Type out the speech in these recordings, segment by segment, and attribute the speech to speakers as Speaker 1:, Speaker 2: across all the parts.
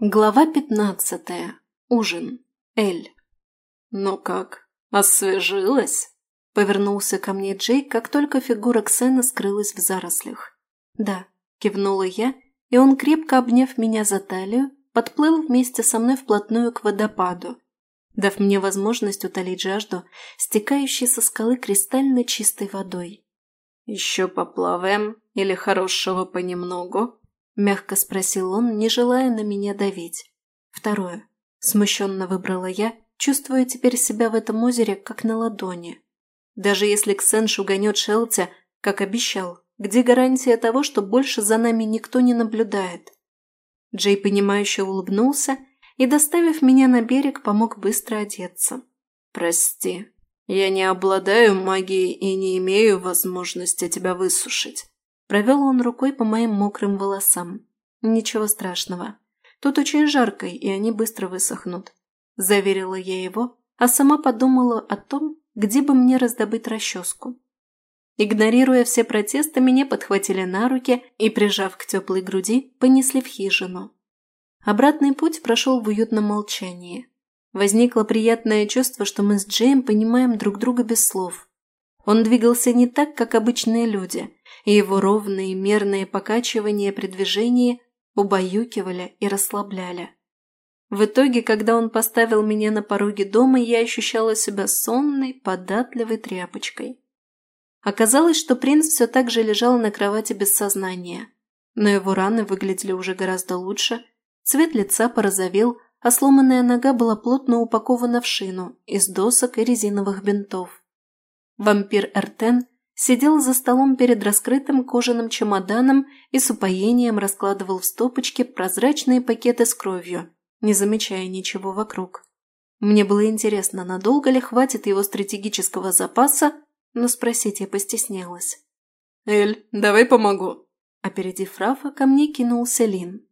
Speaker 1: Глава пятнадцатая. Ужин. Эль.
Speaker 2: «Ну как, освежилась?»
Speaker 1: – повернулся ко мне Джей, как только фигура Ксена скрылась в зарослях. «Да», – кивнула я, и он, крепко обняв меня за талию, подплыл вместе со мной вплотную к водопаду, дав мне возможность утолить жажду, стекающей со скалы кристально чистой водой.
Speaker 2: «Еще поплаваем или хорошего понемногу?»
Speaker 1: Мягко спросил он, не желая на меня давить. Второе. Смущенно выбрала я, чувствуя теперь себя в этом озере, как на ладони. Даже если Ксен шуганет Шелти, как обещал, где гарантия того, что больше за нами никто не наблюдает? Джей, понимающе улыбнулся и, доставив меня на берег, помог быстро одеться.
Speaker 2: «Прости, я не обладаю магией
Speaker 1: Провел он рукой по моим мокрым волосам. «Ничего страшного. Тут очень жарко, и они быстро высохнут». Заверила я его, а сама подумала о том, где бы мне раздобыть расческу. Игнорируя все протесты, меня подхватили на руки и, прижав к теплой груди, понесли в хижину. Обратный путь прошел в уютном молчании. Возникло приятное чувство, что мы с Джейм понимаем друг друга без слов – он двигался не так, как обычные люди, и его ровные, мерные покачивания при движении убаюкивали и расслабляли. В итоге, когда он поставил меня на пороге дома, я ощущала себя сонной, податливой тряпочкой. Оказалось, что принц все так же лежал на кровати без сознания, но его раны выглядели уже гораздо лучше, цвет лица порозовел, а сломанная нога была плотно упакована в шину из досок и резиновых бинтов. Вампир Эртен сидел за столом перед раскрытым кожаным чемоданом и с упоением раскладывал в стопочке прозрачные пакеты с кровью, не замечая ничего вокруг. Мне было интересно, надолго ли хватит его стратегического запаса, но спросить я постеснялась.
Speaker 2: «Эль, давай помогу!»
Speaker 1: Опередив Рафа, ко мне кинулся Лин.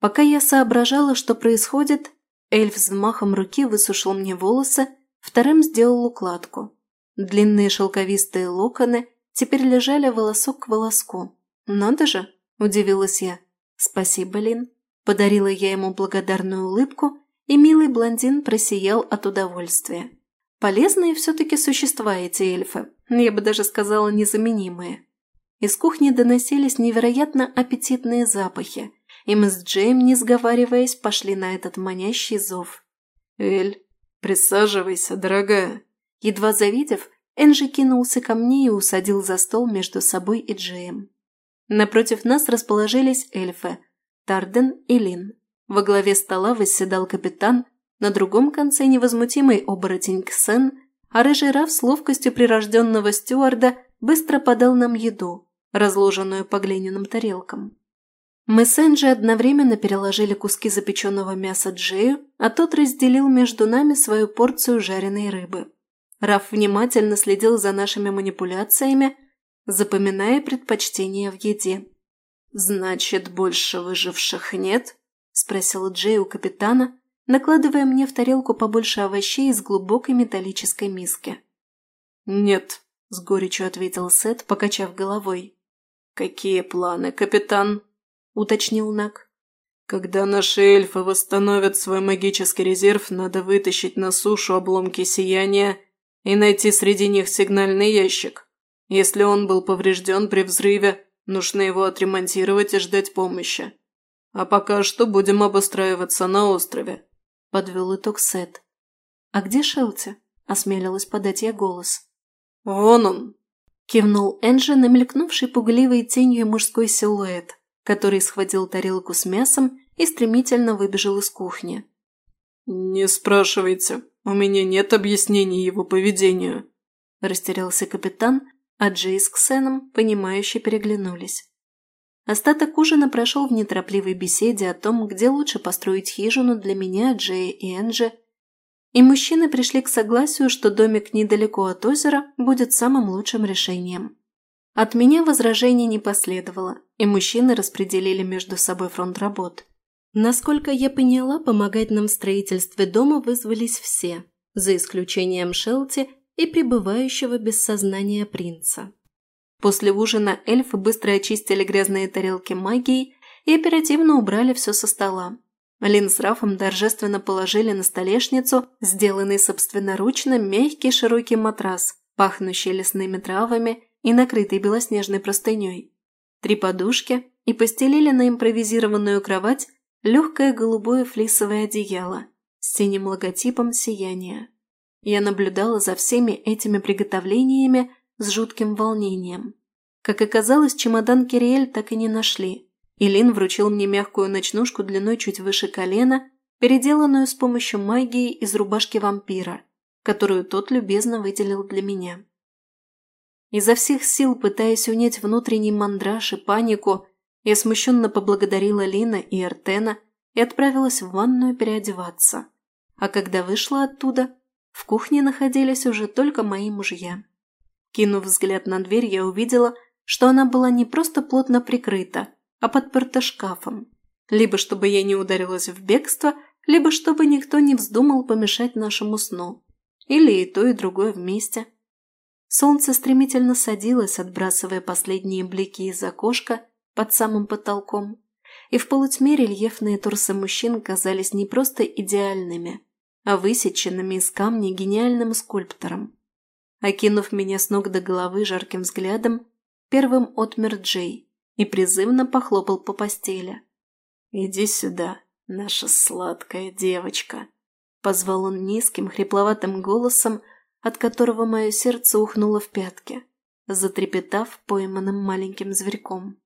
Speaker 1: Пока я соображала, что происходит, эльф с махом руки высушил мне волосы, вторым сделал укладку. Длинные шелковистые локоны теперь лежали волосок к волоску. «Надо же!» – удивилась я. «Спасибо, Лин!» – подарила я ему благодарную улыбку, и милый блондин просиял от удовольствия. Полезные все-таки существа эти эльфы, я бы даже сказала незаменимые. Из кухни доносились невероятно аппетитные запахи, и мы с Джейм, не сговариваясь, пошли на этот манящий зов.
Speaker 2: «Эль, присаживайся, дорогая!»
Speaker 1: Едва завидев, Энджи кинулся ко мне и усадил за стол между собой и Джеем. Напротив нас расположились эльфы – Тарден и Лин. Во главе стола восседал капитан, на другом конце невозмутимый оборотень Ксен, а рыжий Раф с ловкостью прирожденного стюарда быстро подал нам еду, разложенную по глиняным тарелкам. Мы с Энджи одновременно переложили куски запеченного мяса Джею, а тот разделил между нами свою порцию жареной рыбы. Раф внимательно следил за нашими манипуляциями, запоминая предпочтения в еде.
Speaker 2: «Значит, больше выживших нет?» – спросил Джей у капитана,
Speaker 1: накладывая мне в тарелку побольше овощей из глубокой металлической миски.
Speaker 2: «Нет», – с горечью ответил Сет, покачав головой.
Speaker 1: «Какие планы, капитан?» – уточнил Нак.
Speaker 2: «Когда наши эльфы восстановят свой магический резерв, надо вытащить на сушу обломки сияния и найти среди них сигнальный ящик. Если он был поврежден при взрыве, нужно его отремонтировать и ждать помощи. А пока что будем обустраиваться на острове», – подвел итог Сет.
Speaker 1: «А где Шелти?» – осмелилась подать я голос.
Speaker 2: «Вон он!»
Speaker 1: – кивнул Энджи, намелькнувший пугливой тенью мужской силуэт, который схватил тарелку с мясом и стремительно выбежал из кухни.
Speaker 2: «Не спрашивайте», у меня нет объяснений его поведению», – растерялся капитан, а Джейс с Ксеном, понимающе переглянулись.
Speaker 1: Остаток ужина прошел в неторопливой беседе о том, где лучше построить хижину для меня, Джея и Энджи. И мужчины пришли к согласию, что домик недалеко от озера будет самым лучшим решением. От меня возражений не последовало, и мужчины распределили между собой фронт работ – Насколько я поняла, помогать нам в строительстве дома вызвались все, за исключением Шелти и пребывающего без сознания принца. После ужина эльфы быстро очистили грязные тарелки магией и оперативно убрали все со стола. Лин с Рафом торжественно положили на столешницу сделанный собственноручно мягкий широкий матрас, пахнущий лесными травами и накрытый белоснежной простыней. Три подушки и постелили на импровизированную кровать легкое голубое флисовое одеяло с синим логотипом сияния. Я наблюдала за всеми этими приготовлениями с жутким волнением. Как оказалось, чемодан Кириэль так и не нашли. Илин вручил мне мягкую ночнушку длиной чуть выше колена, переделанную с помощью магии из рубашки вампира, которую тот любезно выделил для меня. Изо всех сил, пытаясь унять внутренний мандраж и панику, я смущенно поблагодарила Лина и Артена и отправилась в ванную переодеваться. А когда вышла оттуда, в кухне находились уже только мои мужья. Кинув взгляд на дверь, я увидела, что она была не просто плотно прикрыта, а подперта шкафом. Либо чтобы я не ударилась в бегство, либо чтобы никто не вздумал помешать нашему сну. Или и то, и другое вместе. Солнце стремительно садилось, отбрасывая последние блики из окошка под самым потолком, и в полутьме рельефные торсы мужчин казались не просто идеальными, а высеченными из камня гениальным скульптором. Окинув меня с ног до головы жарким взглядом, первым отмер Джей и призывно похлопал по постели. «Иди сюда, наша сладкая девочка», – позвал он низким, хрипловатым голосом, от которого мое сердце ухнуло в пятки, затрепетав пойманным маленьким зверьком.